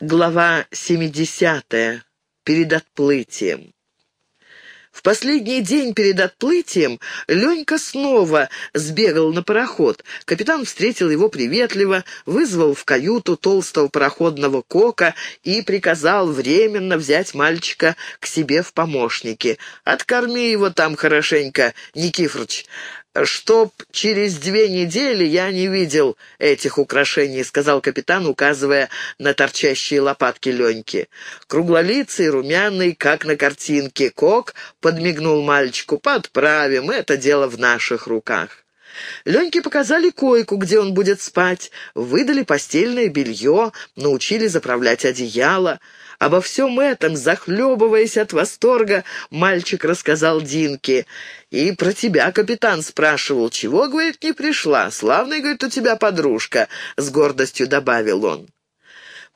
Глава 70. Перед отплытием. В последний день перед отплытием Ленька снова сбегал на пароход. Капитан встретил его приветливо, вызвал в каюту толстого пароходного кока и приказал временно взять мальчика к себе в помощники. «Откорми его там хорошенько, Никифорыч чтоб через две недели я не видел этих украшений», — сказал капитан, указывая на торчащие лопатки Леньки. Круглолицый, румяный, как на картинке, Кок подмигнул мальчику. «Подправим, это дело в наших руках». Леньке показали койку, где он будет спать, выдали постельное белье, научили заправлять одеяло. Обо всем этом, захлебываясь от восторга, мальчик рассказал Динке. «И про тебя капитан спрашивал, чего, говорит, не пришла? Славная, говорит, у тебя подружка», — с гордостью добавил он.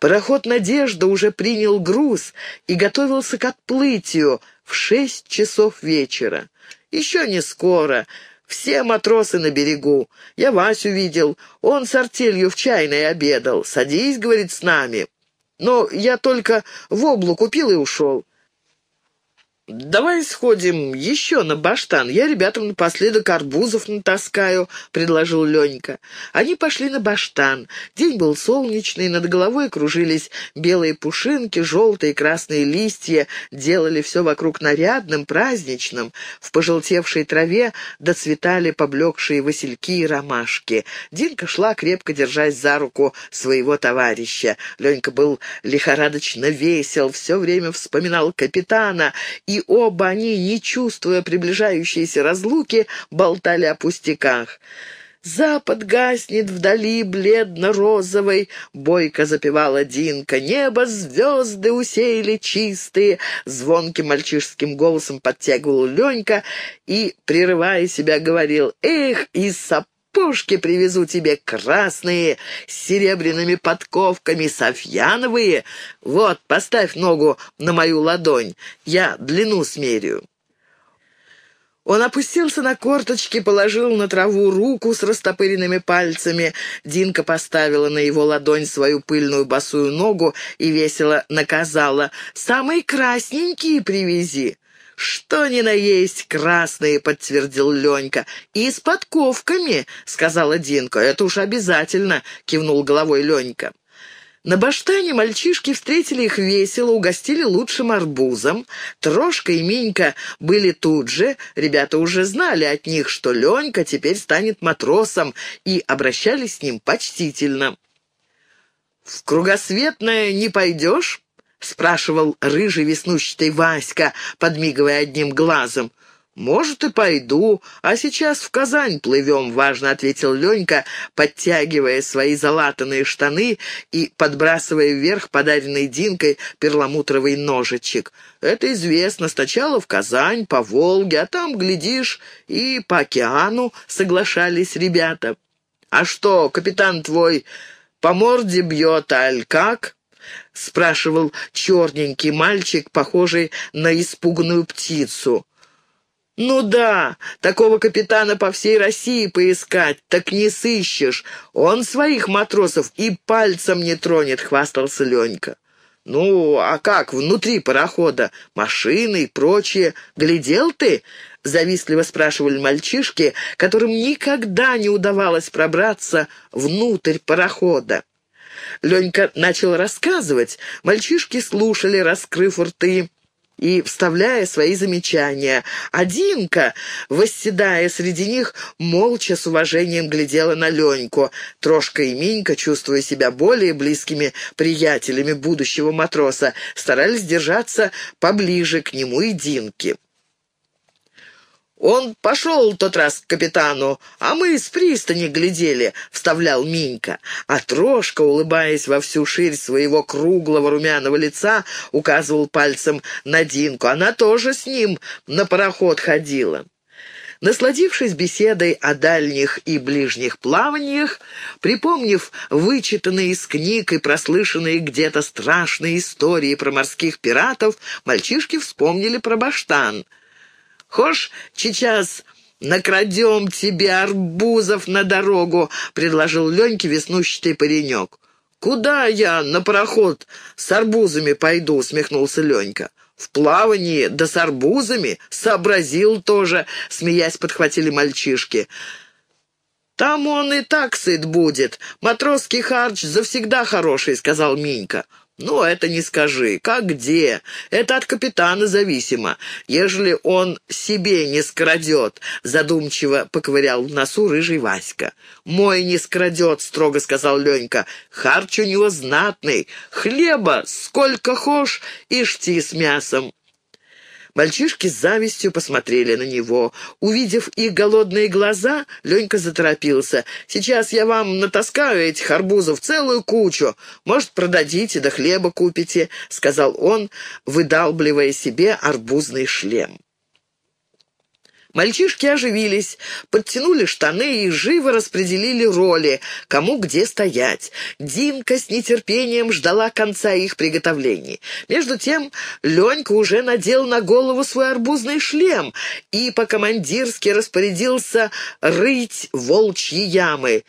Пароход «Надежда» уже принял груз и готовился к отплытию в шесть часов вечера. Еще не скоро. Все матросы на берегу. Я Васю видел. Он с артелью в чайной обедал. «Садись», — говорит, — «с нами». Но я только в облу купил и ушел. «Давай сходим еще на баштан. Я ребятам напоследок арбузов натаскаю», — предложил Ленька. Они пошли на баштан. День был солнечный, над головой кружились белые пушинки, желтые и красные листья, делали все вокруг нарядным, праздничным. В пожелтевшей траве доцветали поблекшие васильки и ромашки. Динка шла, крепко держась за руку своего товарища. Ленька был лихорадочно весел, все время вспоминал капитана и оба они, не чувствуя приближающейся разлуки, болтали о пустяках. «Запад гаснет вдали бледно-розовой», — бойко запевала Динка. «Небо звезды усеяли чистые», — звонким мальчишеским голосом подтягивал Ленька и, прерывая себя, говорил «Эх, и сапог!» Сапожки привезу тебе красные, с серебряными подковками, софьяновые. Вот, поставь ногу на мою ладонь, я длину смерю». Он опустился на корточки, положил на траву руку с растопыренными пальцами. Динка поставила на его ладонь свою пыльную босую ногу и весело наказала «Самые красненькие привези». «Что ни на есть красные», — подтвердил Ленька. «И с подковками», — сказала Динка. «Это уж обязательно», — кивнул головой Ленька. На баштане мальчишки встретили их весело, угостили лучшим арбузом. Трошка и Минька были тут же, ребята уже знали от них, что Ленька теперь станет матросом, и обращались с ним почтительно. «В кругосветное не пойдешь?» — спрашивал рыжий веснущатый Васька, подмигивая одним глазом. «Может, и пойду, а сейчас в Казань плывем», — важно ответил Ленька, подтягивая свои залатанные штаны и подбрасывая вверх подаренный Динкой перламутровый ножичек. «Это известно. Сначала в Казань, по Волге, а там, глядишь, и по океану», — соглашались ребята. «А что, капитан твой по морде бьет, аль как?» — спрашивал черненький мальчик, похожий на испуганную птицу. «Ну да, такого капитана по всей России поискать, так не сыщешь. Он своих матросов и пальцем не тронет», — хвастался Ленька. «Ну, а как внутри парохода? Машины и прочее. Глядел ты?» — завистливо спрашивали мальчишки, которым никогда не удавалось пробраться внутрь парохода. Ленька начал рассказывать. Мальчишки слушали, раскрыв рты и вставляя свои замечания. А Динка, восседая среди них, молча с уважением глядела на Леньку. Трошка и Минька, чувствуя себя более близкими приятелями будущего матроса, старались держаться поближе к нему и Динке. «Он пошел тот раз к капитану, а мы с пристани глядели», — вставлял Минька. А Трошка, улыбаясь во всю ширь своего круглого румяного лица, указывал пальцем на Динку. Она тоже с ним на пароход ходила. Насладившись беседой о дальних и ближних плаваниях, припомнив вычитанные из книг и прослышанные где-то страшные истории про морских пиратов, мальчишки вспомнили про Баштан — Хошь, сейчас накрадем тебе арбузов на дорогу», — предложил Леньке веснущатый паренек. «Куда я на пароход с арбузами пойду?» — усмехнулся Ленька. «В плавании, да с арбузами? Сообразил тоже!» — смеясь подхватили мальчишки. «Там он и так сыт будет. Матросский харч завсегда хороший», — сказал Минька. «Ну, это не скажи. Как где? Это от капитана зависимо. Ежели он себе не скрадет», — задумчиво поковырял в носу рыжий Васька. «Мой не скрадет», — строго сказал Ленька. «Харч у него знатный. Хлеба сколько хошь и шти с мясом. Мальчишки с завистью посмотрели на него. Увидев их голодные глаза, Ленька заторопился. «Сейчас я вам натаскаю этих арбузов целую кучу. Может, продадите, да хлеба купите», — сказал он, выдалбливая себе арбузный шлем. Мальчишки оживились, подтянули штаны и живо распределили роли, кому где стоять. Динка с нетерпением ждала конца их приготовлений. Между тем Ленька уже надел на голову свой арбузный шлем и по-командирски распорядился рыть волчьи ямы.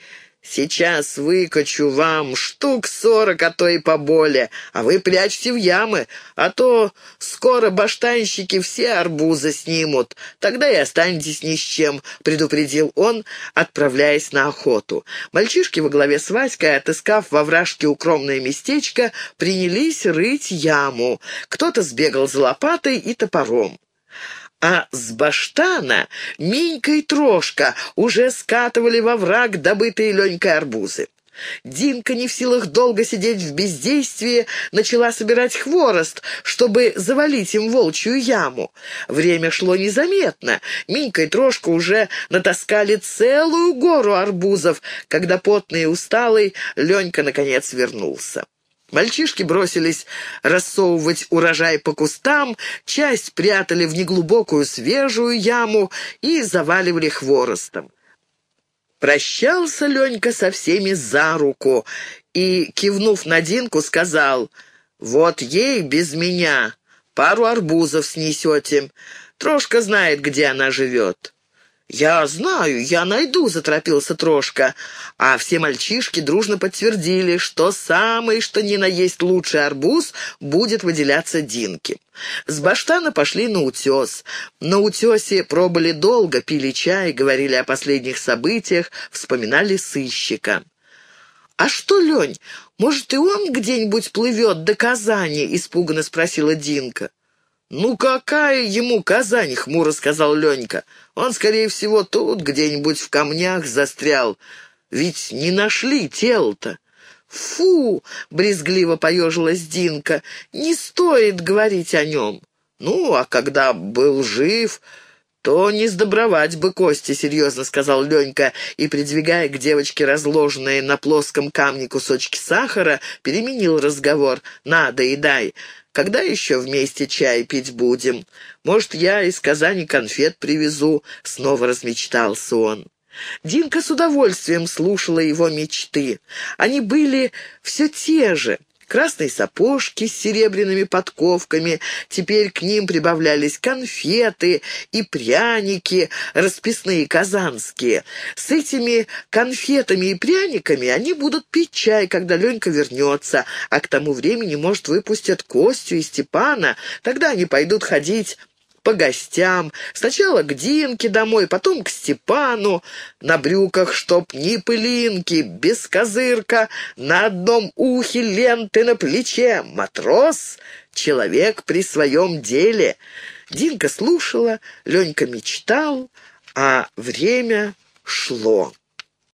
Сейчас выкачу вам штук сорок, а то и поболее, а вы прячьте в ямы, а то скоро баштанщики все арбузы снимут, тогда и останетесь ни с чем», — предупредил он, отправляясь на охоту. Мальчишки во главе с Васькой, отыскав во вражке укромное местечко, принялись рыть яму. Кто-то сбегал за лопатой и топором а с баштана Минька и Трошка уже скатывали во враг добытые Ленькой арбузы. Динка, не в силах долго сидеть в бездействии, начала собирать хворост, чтобы завалить им волчью яму. Время шло незаметно. Минька и Трошка уже натаскали целую гору арбузов, когда потный и усталый Ленька наконец вернулся. Мальчишки бросились рассовывать урожай по кустам, часть прятали в неглубокую свежую яму и заваливали хворостом. Прощался Ленька со всеми за руку и, кивнув на Динку, сказал, «Вот ей без меня пару арбузов снесете. Трошка знает, где она живет». «Я знаю, я найду», — заторопился Трошка. А все мальчишки дружно подтвердили, что самый, что ни на есть лучший арбуз будет выделяться Динке. С баштана пошли на утес. На утесе пробыли долго, пили чай, говорили о последних событиях, вспоминали сыщика. «А что, Лень, может, и он где-нибудь плывет до Казани?» — испуганно спросила Динка. «Ну какая ему Казань?» — хмуро сказал Ленька. «Он, скорее всего, тут где-нибудь в камнях застрял. Ведь не нашли тело-то». «Фу!» — брезгливо поежилась Динка. «Не стоит говорить о нем». «Ну, а когда был жив...» «То не сдобровать бы кости», — серьезно сказал Ленька, и, придвигая к девочке разложенные на плоском камне кусочки сахара, переменил разговор. «Надо и дай. Когда еще вместе чай пить будем? Может, я из Казани конфет привезу?» — снова размечтался он. Динка с удовольствием слушала его мечты. Они были все те же — красные сапожки с серебряными подковками, теперь к ним прибавлялись конфеты и пряники, расписные казанские. С этими конфетами и пряниками они будут пить чай, когда Ленька вернется, а к тому времени, может, выпустят Костю и Степана, тогда они пойдут ходить по гостям. Сначала к Динке домой, потом к Степану. На брюках, чтоб ни пылинки, без козырка, на одном ухе ленты на плече. Матрос — человек при своем деле. Динка слушала, Ленька мечтал, а время шло.